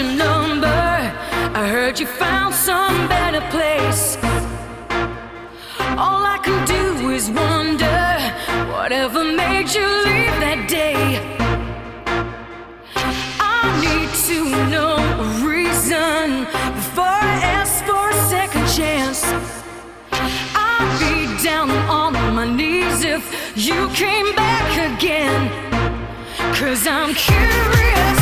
your number. I heard you found some better place. All I can do is wonder whatever made you leave that day. I need to know a reason before I ask for a second chance. I'd be down on my knees if you came back again. Cause I'm curious.